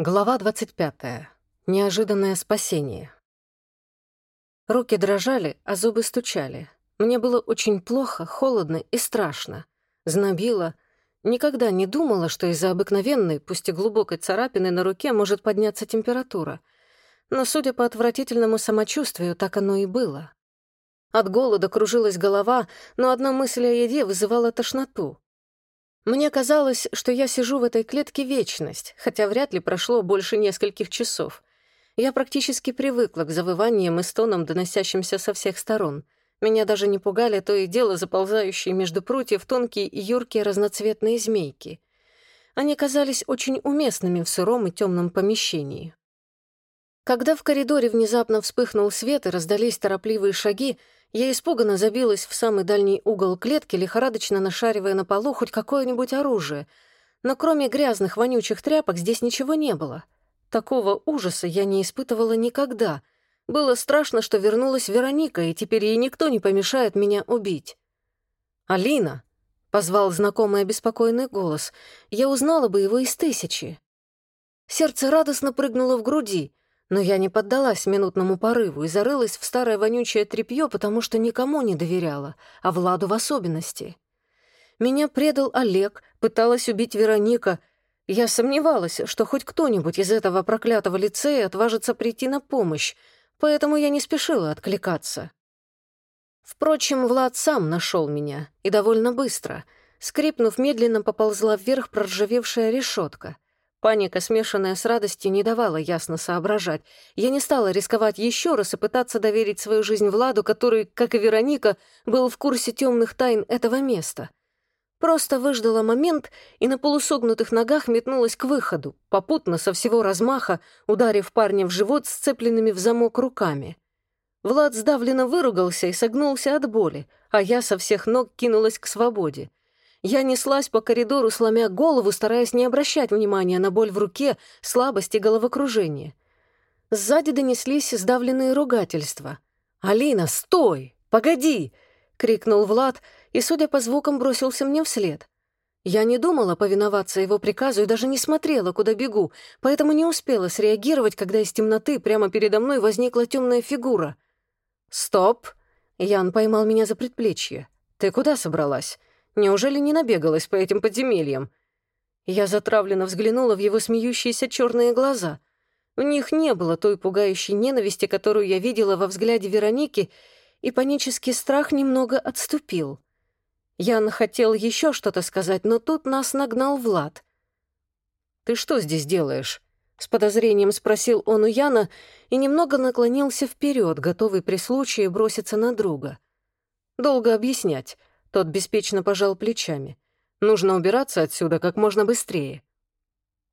Глава 25. Неожиданное спасение. Руки дрожали, а зубы стучали. Мне было очень плохо, холодно и страшно. Знобило. Никогда не думала, что из-за обыкновенной, пусть и глубокой царапины на руке может подняться температура. Но, судя по отвратительному самочувствию, так оно и было. От голода кружилась голова, но одна мысль о еде вызывала тошноту. Мне казалось, что я сижу в этой клетке вечность, хотя вряд ли прошло больше нескольких часов. Я практически привыкла к завываниям и стонам, доносящимся со всех сторон. Меня даже не пугали то и дело заползающие между прутьев тонкие и юркие разноцветные змейки. Они казались очень уместными в сыром и темном помещении. Когда в коридоре внезапно вспыхнул свет и раздались торопливые шаги, я испуганно забилась в самый дальний угол клетки, лихорадочно нашаривая на полу хоть какое-нибудь оружие. Но кроме грязных, вонючих тряпок здесь ничего не было. Такого ужаса я не испытывала никогда. Было страшно, что вернулась Вероника, и теперь ей никто не помешает меня убить. «Алина!» — позвал знакомый обеспокоенный голос. Я узнала бы его из тысячи. Сердце радостно прыгнуло в груди. Но я не поддалась минутному порыву и зарылась в старое вонючее тряпье, потому что никому не доверяла, а Владу в особенности. Меня предал Олег, пыталась убить Вероника. Я сомневалась, что хоть кто-нибудь из этого проклятого лицея отважится прийти на помощь, поэтому я не спешила откликаться. Впрочем, Влад сам нашел меня, и довольно быстро. Скрипнув, медленно поползла вверх проржавевшая решетка — Паника, смешанная с радостью, не давала ясно соображать. Я не стала рисковать еще раз и пытаться доверить свою жизнь Владу, который, как и Вероника, был в курсе темных тайн этого места. Просто выждала момент и на полусогнутых ногах метнулась к выходу, попутно со всего размаха, ударив парня в живот сцепленными в замок руками. Влад сдавленно выругался и согнулся от боли, а я со всех ног кинулась к свободе. Я неслась по коридору, сломя голову, стараясь не обращать внимания на боль в руке, слабость и головокружение. Сзади донеслись сдавленные ругательства. «Алина, стой! Погоди!» — крикнул Влад и, судя по звукам, бросился мне вслед. Я не думала повиноваться его приказу и даже не смотрела, куда бегу, поэтому не успела среагировать, когда из темноты прямо передо мной возникла темная фигура. «Стоп!» — Ян поймал меня за предплечье. «Ты куда собралась? Неужели не набегалась по этим подземельям? Я затравленно взглянула в его смеющиеся черные глаза. В них не было той пугающей ненависти, которую я видела во взгляде Вероники, и панический страх немного отступил. Ян хотел еще что-то сказать, но тут нас нагнал Влад. «Ты что здесь делаешь?» — с подозрением спросил он у Яна и немного наклонился вперед, готовый при случае броситься на друга. «Долго объяснять. Тот беспечно пожал плечами. «Нужно убираться отсюда как можно быстрее».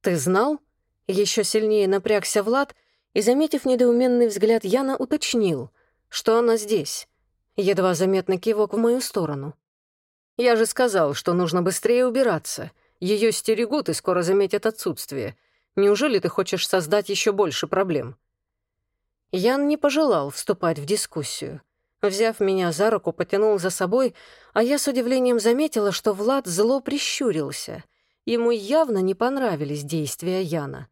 «Ты знал?» Еще сильнее напрягся Влад и, заметив недоуменный взгляд, Яна уточнил, что она здесь. Едва заметно кивок в мою сторону. «Я же сказал, что нужно быстрее убираться. Ее стерегут и скоро заметят отсутствие. Неужели ты хочешь создать еще больше проблем?» Ян не пожелал вступать в дискуссию. Взяв меня за руку, потянул за собой, а я с удивлением заметила, что Влад зло прищурился. Ему явно не понравились действия Яна.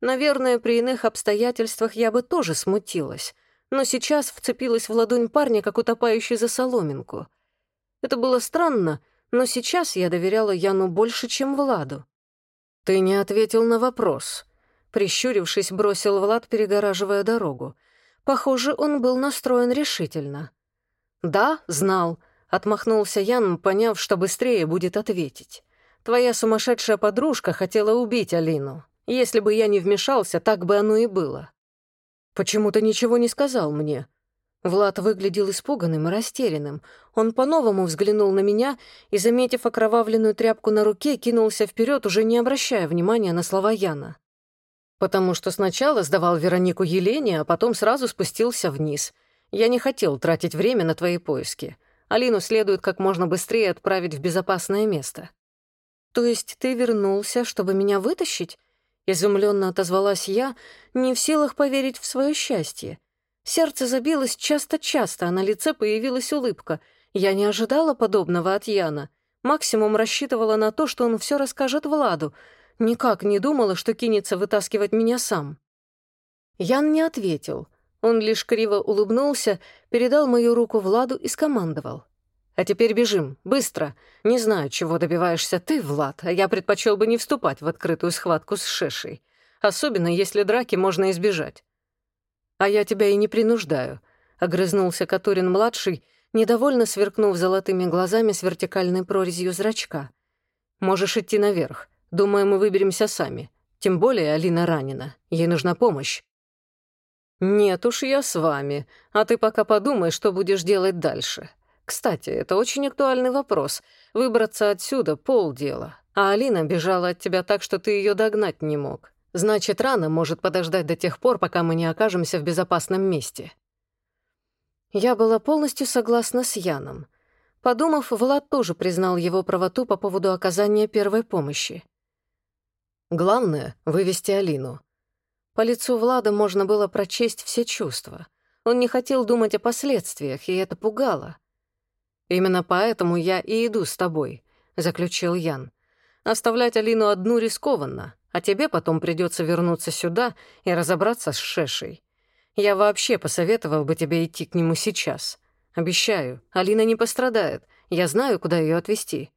Наверное, при иных обстоятельствах я бы тоже смутилась, но сейчас вцепилась в ладонь парня, как утопающий за соломинку. Это было странно, но сейчас я доверяла Яну больше, чем Владу. «Ты не ответил на вопрос», — прищурившись, бросил Влад, перегораживая дорогу. Похоже, он был настроен решительно. «Да, знал», — отмахнулся Ян, поняв, что быстрее будет ответить. «Твоя сумасшедшая подружка хотела убить Алину. Если бы я не вмешался, так бы оно и было». «Почему ты ничего не сказал мне?» Влад выглядел испуганным и растерянным. Он по-новому взглянул на меня и, заметив окровавленную тряпку на руке, кинулся вперед, уже не обращая внимания на слова Яна. Потому что сначала сдавал Веронику Елене, а потом сразу спустился вниз. Я не хотел тратить время на твои поиски. Алину следует как можно быстрее отправить в безопасное место. То есть ты вернулся, чтобы меня вытащить? Изумленно отозвалась я, не в силах поверить в свое счастье. Сердце забилось часто-часто, а на лице появилась улыбка. Я не ожидала подобного от Яна. Максимум рассчитывала на то, что он все расскажет Владу — Никак не думала, что кинется вытаскивать меня сам. Ян не ответил. Он лишь криво улыбнулся, передал мою руку Владу и скомандовал. «А теперь бежим, быстро. Не знаю, чего добиваешься ты, Влад, а я предпочел бы не вступать в открытую схватку с Шешей. Особенно, если драки можно избежать». «А я тебя и не принуждаю», — огрызнулся Катурин-младший, недовольно сверкнув золотыми глазами с вертикальной прорезью зрачка. «Можешь идти наверх. Думаю, мы выберемся сами. Тем более Алина ранена. Ей нужна помощь». «Нет уж, я с вами. А ты пока подумай, что будешь делать дальше. Кстати, это очень актуальный вопрос. Выбраться отсюда — полдела. А Алина бежала от тебя так, что ты ее догнать не мог. Значит, рана может подождать до тех пор, пока мы не окажемся в безопасном месте». Я была полностью согласна с Яном. Подумав, Влад тоже признал его правоту по поводу оказания первой помощи. Главное — вывести Алину. По лицу Влада можно было прочесть все чувства. Он не хотел думать о последствиях, и это пугало. «Именно поэтому я и иду с тобой», — заключил Ян. «Оставлять Алину одну рискованно, а тебе потом придется вернуться сюда и разобраться с Шешей. Я вообще посоветовал бы тебе идти к нему сейчас. Обещаю, Алина не пострадает. Я знаю, куда ее отвезти.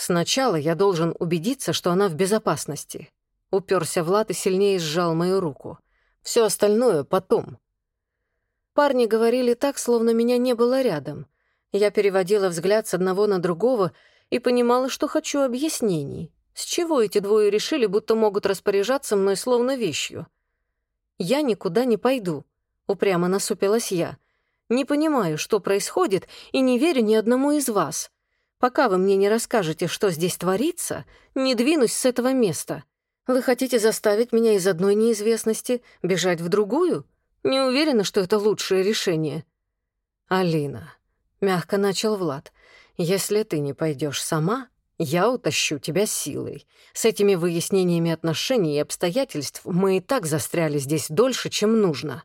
Сначала я должен убедиться, что она в безопасности. Уперся Влад и сильнее сжал мою руку. Все остальное потом. Парни говорили так, словно меня не было рядом. Я переводила взгляд с одного на другого и понимала, что хочу объяснений. С чего эти двое решили, будто могут распоряжаться мной словно вещью? «Я никуда не пойду», — упрямо насупилась я. «Не понимаю, что происходит, и не верю ни одному из вас. Пока вы мне не расскажете, что здесь творится, не двинусь с этого места. Вы хотите заставить меня из одной неизвестности бежать в другую? Не уверена, что это лучшее решение». «Алина», — мягко начал Влад, — «если ты не пойдешь сама, я утащу тебя силой. С этими выяснениями отношений и обстоятельств мы и так застряли здесь дольше, чем нужно.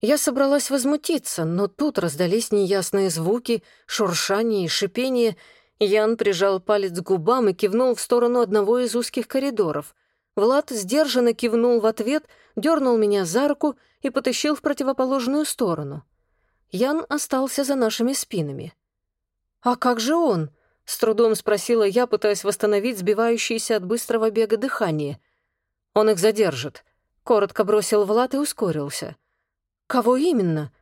Я собралась возмутиться, но тут раздались неясные звуки, шуршание и шипение. Ян прижал палец к губам и кивнул в сторону одного из узких коридоров. Влад сдержанно кивнул в ответ, дернул меня за руку и потащил в противоположную сторону. Ян остался за нашими спинами. «А как же он?» С трудом спросила я, пытаясь восстановить сбивающееся от быстрого бега дыхание. «Он их задержит», — коротко бросил Влад и ускорился. «Кого именно?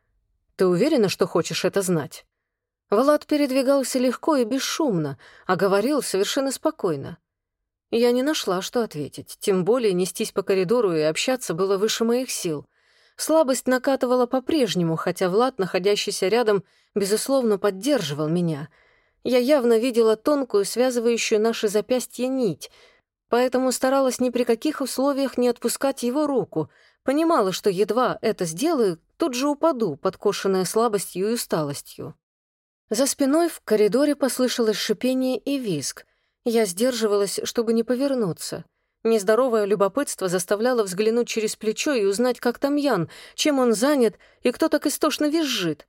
Ты уверена, что хочешь это знать?» Влад передвигался легко и бесшумно, а говорил совершенно спокойно. Я не нашла, что ответить, тем более нестись по коридору и общаться было выше моих сил. Слабость накатывала по-прежнему, хотя Влад, находящийся рядом, безусловно, поддерживал меня — я явно видела тонкую, связывающую наши запястья нить, поэтому старалась ни при каких условиях не отпускать его руку, понимала, что едва это сделаю, тут же упаду, подкошенная слабостью и усталостью. За спиной в коридоре послышалось шипение и визг. Я сдерживалась, чтобы не повернуться. Нездоровое любопытство заставляло взглянуть через плечо и узнать, как там Ян, чем он занят и кто так истошно визжит.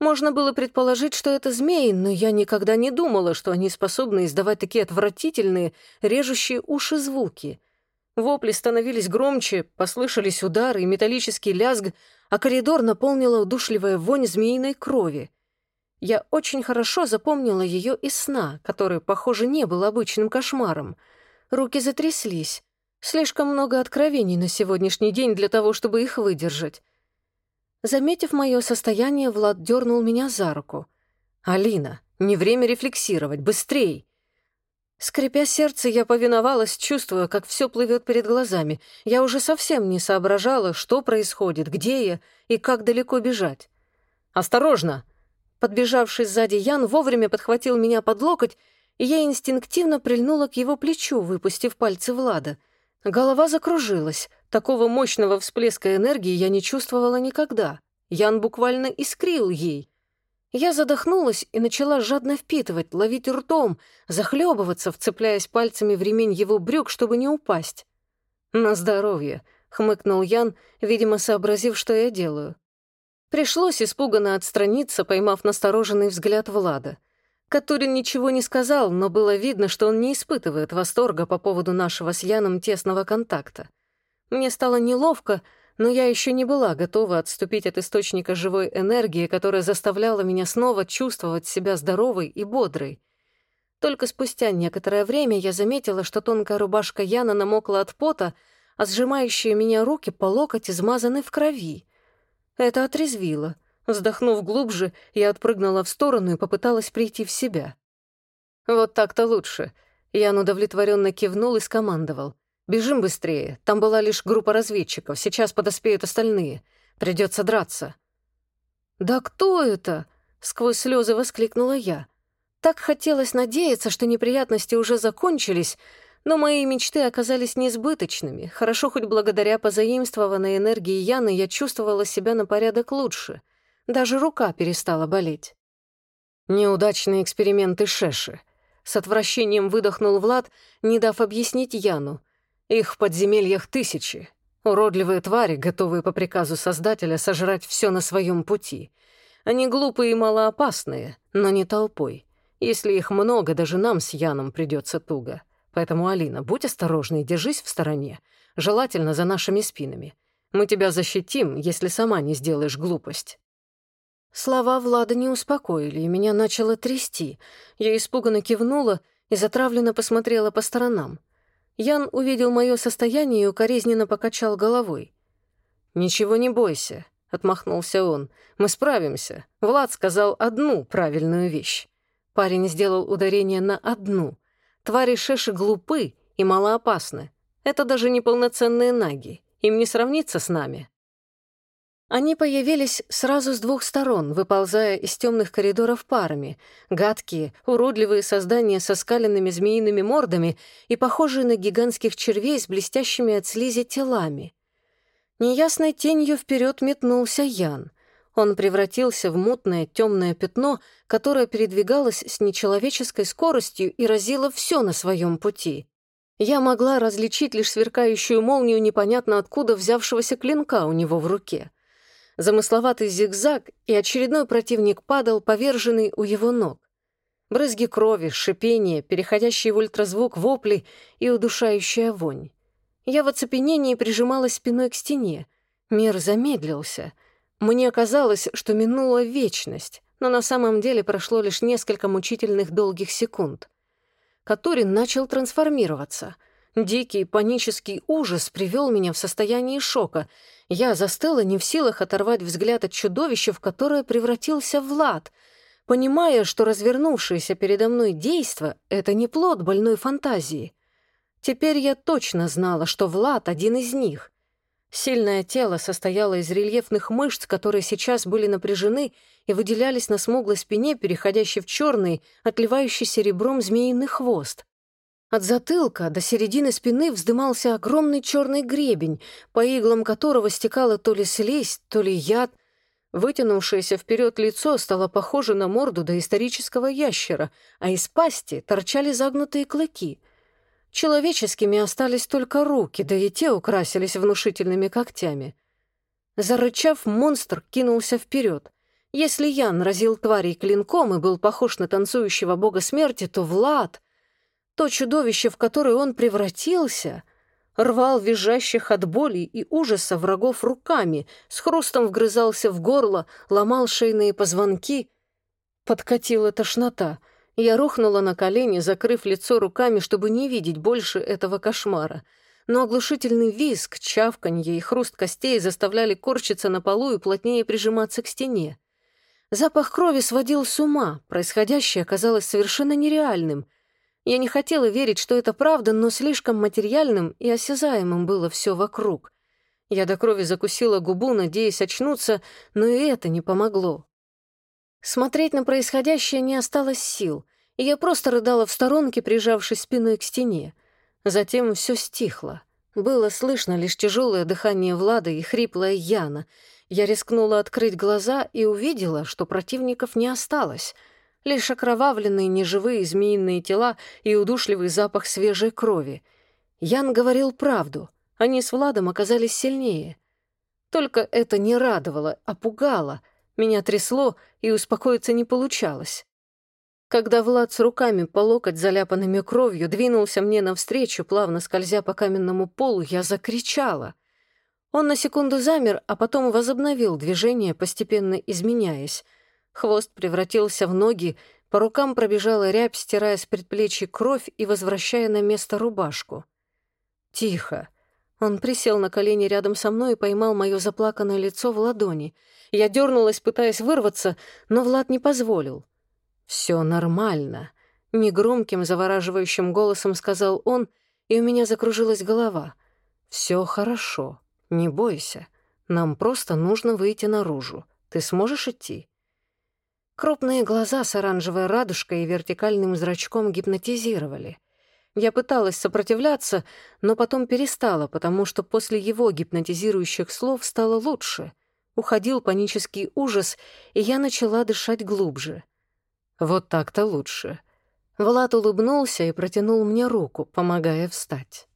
Можно было предположить, что это змеи, но я никогда не думала, что они способны издавать такие отвратительные, режущие уши звуки. Вопли становились громче, послышались удары и металлический лязг, а коридор наполнила удушливая вонь змеиной крови. Я очень хорошо запомнила ее из сна, который, похоже, не был обычным кошмаром. Руки затряслись. Слишком много откровений на сегодняшний день для того, чтобы их выдержать. Заметив мое состояние, Влад дернул меня за руку. «Алина, не время рефлексировать, быстрей!» Скрипя сердце, я повиновалась, чувствуя, как все плывет перед глазами. Я уже совсем не соображала, что происходит, где я и как далеко бежать. «Осторожно!» Подбежавший сзади Ян вовремя подхватил меня под локоть, и я инстинктивно прильнула к его плечу, выпустив пальцы Влада. Голова закружилась. Такого мощного всплеска энергии я не чувствовала никогда. Ян буквально искрил ей. Я задохнулась и начала жадно впитывать, ловить ртом, захлебываться, вцепляясь пальцами в ремень его брюк, чтобы не упасть. «На здоровье», — хмыкнул Ян, видимо, сообразив, что я делаю. Пришлось испуганно отстраниться, поймав настороженный взгляд Влада. Катурин ничего не сказал, но было видно, что он не испытывает восторга по поводу нашего с Яном тесного контакта. Мне стало неловко, но я еще не была готова отступить от источника живой энергии, которая заставляла меня снова чувствовать себя здоровой и бодрой. Только спустя некоторое время я заметила, что тонкая рубашка Яна намокла от пота, а сжимающие меня руки по локоть измазаны в крови. Это отрезвило. Вздохнув глубже, я отпрыгнула в сторону и попыталась прийти в себя. «Вот так-то лучше», — Ян удовлетворенно кивнул и скомандовал. «Бежим быстрее. Там была лишь группа разведчиков. Сейчас подоспеют остальные. Придется драться». «Да кто это?» — сквозь слезы воскликнула я. Так хотелось надеяться, что неприятности уже закончились, но мои мечты оказались несбыточными. Хорошо, хоть благодаря позаимствованной энергии Яны я чувствовала себя на порядок лучше. Даже рука перестала болеть. Неудачные эксперименты Шеши. С отвращением выдохнул Влад, не дав объяснить Яну. Их в подземельях тысячи. Уродливые твари, готовые по приказу Создателя сожрать все на своем пути. Они глупые и малоопасные, но не толпой. Если их много, даже нам с Яном придется туго. Поэтому, Алина, будь осторожна и держись в стороне, желательно за нашими спинами. Мы тебя защитим, если сама не сделаешь глупость». Слова Влада не успокоили, и меня начало трясти. Я испуганно кивнула и затравленно посмотрела по сторонам. Ян увидел мое состояние и укоризненно покачал головой. «Ничего не бойся», — отмахнулся он. «Мы справимся. Влад сказал одну правильную вещь». Парень сделал ударение на одну. Твари Шеши глупы и малоопасны. Это даже не полноценные наги. Им не сравниться с нами. Они появились сразу с двух сторон, выползая из темных коридоров парами. Гадкие, уродливые создания со скаленными змеиными мордами и похожие на гигантских червей с блестящими от слизи телами. Неясной тенью вперед метнулся Ян. Он превратился в мутное темное пятно, которое передвигалось с нечеловеческой скоростью и разило все на своем пути. Я могла различить лишь сверкающую молнию непонятно откуда взявшегося клинка у него в руке — замысловатый зигзаг, и очередной противник падал, поверженный у его ног. Брызги крови, шипение, переходящий в ультразвук вопли и удушающая вонь. Я в оцепенении прижималась спиной к стене. Мир замедлился. Мне казалось, что минула вечность, но на самом деле прошло лишь несколько мучительных долгих секунд. Катурин начал трансформироваться. Дикий панический ужас привел меня в состояние шока — я застыла не в силах оторвать взгляд от чудовища, в которое превратился Влад, понимая, что развернувшееся передо мной действо — это не плод больной фантазии. Теперь я точно знала, что Влад — один из них. Сильное тело состояло из рельефных мышц, которые сейчас были напряжены и выделялись на смуглой спине, переходящей в черный, отливающий серебром змеиный хвост. От затылка до середины спины вздымался огромный черный гребень, по иглам которого стекала то ли слизь, то ли яд. Вытянувшееся вперед лицо стало похоже на морду доисторического ящера, а из пасти торчали загнутые клыки. Человеческими остались только руки, да и те украсились внушительными когтями. Зарычав, монстр кинулся вперед. Если Ян разил тварей клинком и был похож на танцующего бога смерти, то Влад — то чудовище, в которое он превратился, рвал визжащих от боли и ужаса врагов руками, с хрустом вгрызался в горло, ломал шейные позвонки. Подкатила тошнота. Я рухнула на колени, закрыв лицо руками, чтобы не видеть больше этого кошмара. Но оглушительный визг, чавканье и хруст костей заставляли корчиться на полу и плотнее прижиматься к стене. Запах крови сводил с ума, происходящее оказалось совершенно нереальным — я не хотела верить, что это правда, но слишком материальным и осязаемым было все вокруг. Я до крови закусила губу, надеясь очнуться, но и это не помогло. Смотреть на происходящее не осталось сил, и я просто рыдала в сторонке, прижавшись спиной к стене. Затем все стихло. Было слышно лишь тяжелое дыхание Влада и хриплая Яна. Я рискнула открыть глаза и увидела, что противников не осталось — лишь окровавленные неживые змеиные тела и удушливый запах свежей крови. Ян говорил правду, они с Владом оказались сильнее. Только это не радовало, а пугало. Меня трясло, и успокоиться не получалось. Когда Влад с руками по локоть заляпанными кровью двинулся мне навстречу, плавно скользя по каменному полу, я закричала. Он на секунду замер, а потом возобновил движение, постепенно изменяясь. Хвост превратился в ноги, по рукам пробежала рябь, стирая с предплечья кровь и возвращая на место рубашку. «Тихо!» Он присел на колени рядом со мной и поймал мое заплаканное лицо в ладони. Я дернулась, пытаясь вырваться, но Влад не позволил. «Все нормально», — негромким, завораживающим голосом сказал он, и у меня закружилась голова. «Все хорошо, не бойся. Нам просто нужно выйти наружу. Ты сможешь идти?» Крупные глаза с оранжевой радужкой и вертикальным зрачком гипнотизировали. Я пыталась сопротивляться, но потом перестала, потому что после его гипнотизирующих слов стало лучше. Уходил панический ужас, и я начала дышать глубже. Вот так-то лучше. Влад улыбнулся и протянул мне руку, помогая встать.